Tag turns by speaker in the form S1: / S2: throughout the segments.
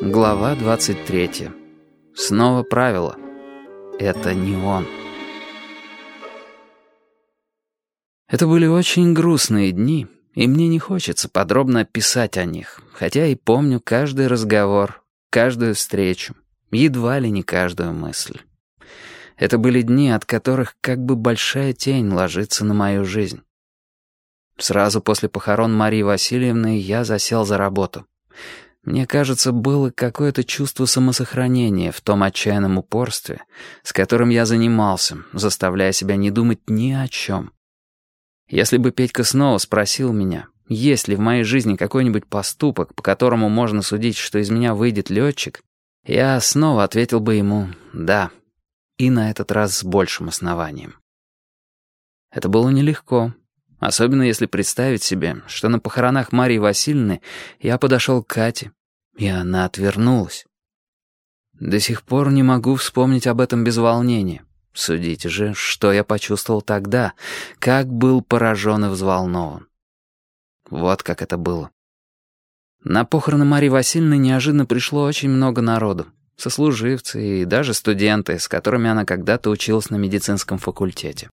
S1: Глава 23. Снова правило. Это не он. Это были очень грустные дни, и мне не хочется подробно описать о них, хотя и помню каждый разговор, каждую встречу, едва ли не каждую мысль. Это были дни, от которых как бы большая тень ложится на мою жизнь. Сразу после похорон Марии Васильевны я засел за работу. Мне кажется, было какое-то чувство самосохранения в том отчаянном упорстве, с которым я занимался, заставляя себя не думать ни о чем. Если бы Петька снова спросил меня, есть ли в моей жизни какой-нибудь поступок, по которому можно судить, что из меня выйдет летчик, я снова ответил бы ему «да», и на этот раз с большим основанием. Это было нелегко, Особенно если представить себе, что на похоронах Марии Васильевны я подошел к Кате, и она отвернулась. До сих пор не могу вспомнить об этом без волнения. Судите же, что я почувствовал тогда, как был поражен и взволнован. Вот как это было. На похороны Марии Васильевны неожиданно пришло очень много народу. Сослуживцы и даже студенты, с которыми она когда-то училась на медицинском факультете.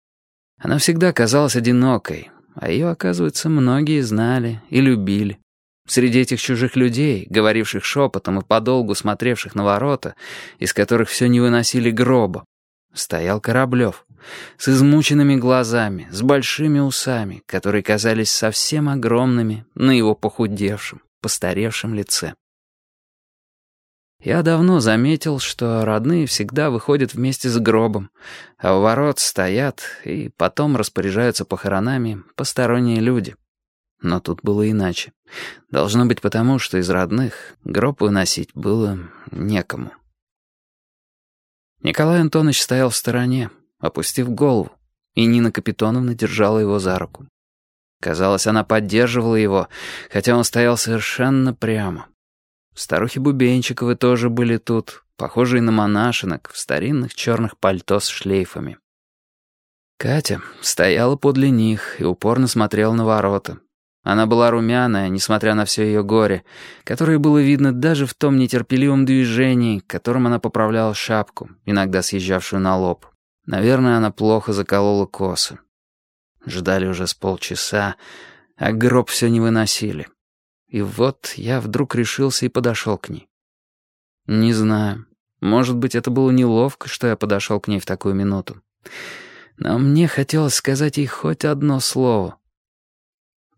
S1: Она всегда казалась одинокой, а ее, оказывается, многие знали и любили. Среди этих чужих людей, говоривших шепотом и подолгу смотревших на ворота, из которых все не выносили гроба, стоял Кораблев с измученными глазами, с большими усами, которые казались совсем огромными на его похудевшем, постаревшем лице. Я давно заметил, что родные всегда выходят вместе с гробом, а у ворот стоят и потом распоряжаются похоронами посторонние люди. Но тут было иначе. Должно быть потому, что из родных гроб выносить было некому. Николай Антонович стоял в стороне, опустив голову, и Нина Капитоновна держала его за руку. Казалось, она поддерживала его, хотя он стоял совершенно прямо. Старухи Бубенчиковы тоже были тут, похожие на монашинок, в старинных черных пальто с шлейфами. Катя стояла подле них и упорно смотрела на ворота. Она была румяная, несмотря на все ее горе, которое было видно даже в том нетерпеливом движении, которым она поправляла шапку, иногда съезжавшую на лоб. Наверное, она плохо заколола косы. Ждали уже с полчаса, а гроб все не выносили. И вот я вдруг решился и подошел к ней. Не знаю, может быть, это было неловко, что я подошел к ней в такую минуту. Но мне хотелось сказать ей хоть одно слово.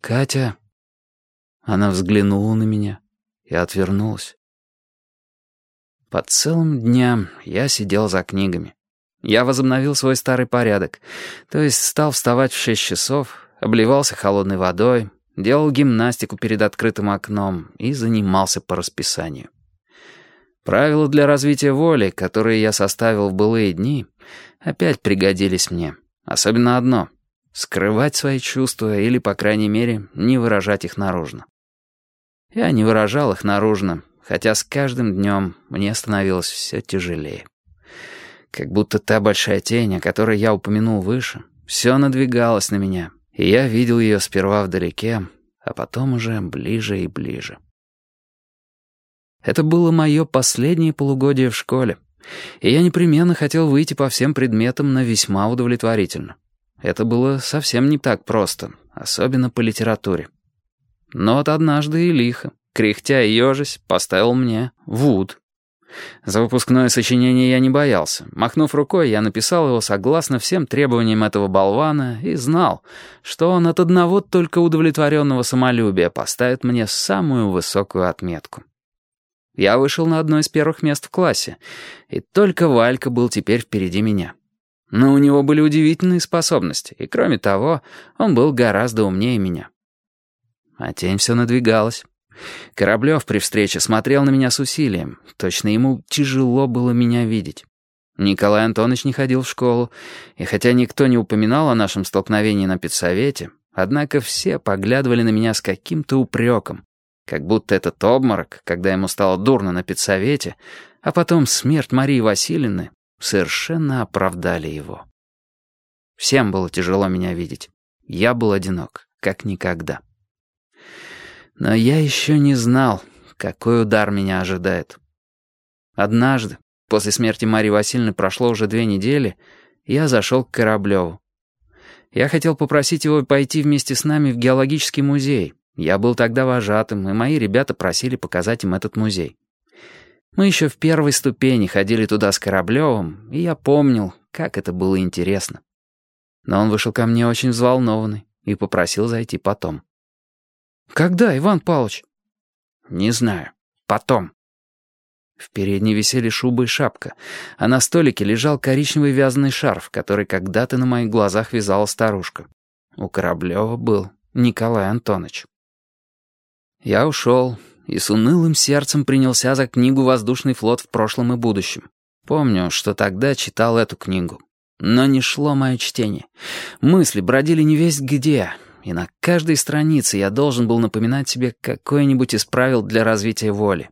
S1: «Катя...» Она взглянула на меня и отвернулась. По целым дням я сидел за книгами. Я возобновил свой старый порядок, то есть стал вставать в шесть часов, обливался холодной водой, делал гимнастику перед открытым окном и занимался по расписанию. Правила для развития воли, которые я составил в былые дни, опять пригодились мне. Особенно одно — скрывать свои чувства или, по крайней мере, не выражать их наружно. Я не выражал их наружно, хотя с каждым днем мне становилось все тяжелее. Как будто та большая тень, о которой я упомянул выше, все надвигалась на меня, и я видел ее сперва вдалеке, а потом уже ближе и ближе. Это было мое последнее полугодие в школе, и я непременно хотел выйти по всем предметам на весьма удовлетворительно. Это было совсем не так просто, особенно по литературе. Но вот однажды и лихо, кряхтя и ежась, поставил мне «Вуд». За выпускное сочинение я не боялся. Махнув рукой, я написал его согласно всем требованиям этого болвана и знал, что он от одного только удовлетворенного самолюбия поставит мне самую высокую отметку. Я вышел на одно из первых мест в классе, и только Валька был теперь впереди меня. Но у него были удивительные способности, и кроме того, он был гораздо умнее меня. А тень все надвигалась. Кораблев при встрече смотрел на меня с усилием. Точно ему тяжело было меня видеть. Николай Антонович не ходил в школу, и хотя никто не упоминал о нашем столкновении на педсовете, однако все поглядывали на меня с каким-то упреком, как будто этот обморок, когда ему стало дурно на педсовете, а потом смерть Марии Васильевны, совершенно оправдали его. Всем было тяжело меня видеть. Я был одинок, как никогда. Но я еще не знал, какой удар меня ожидает. Однажды, после смерти Марии Васильевны прошло уже две недели, я зашел к Кораблеву. Я хотел попросить его пойти вместе с нами в геологический музей. Я был тогда вожатым, и мои ребята просили показать им этот музей. Мы еще в первой ступени ходили туда с Кораблевым, и я помнил, как это было интересно. Но он вышел ко мне очень взволнованный и попросил зайти потом. «Когда, Иван Павлович?» «Не знаю. Потом». В передней висели шуба и шапка, а на столике лежал коричневый вязаный шарф, который когда-то на моих глазах вязала старушка. У Кораблева был Николай Антонович. Я ушел и с унылым сердцем принялся за книгу «Воздушный флот в прошлом и будущем». Помню, что тогда читал эту книгу. Но не шло мое чтение. Мысли бродили не весть где, и на каждой странице я должен был напоминать себе какое-нибудь из правил для развития воли.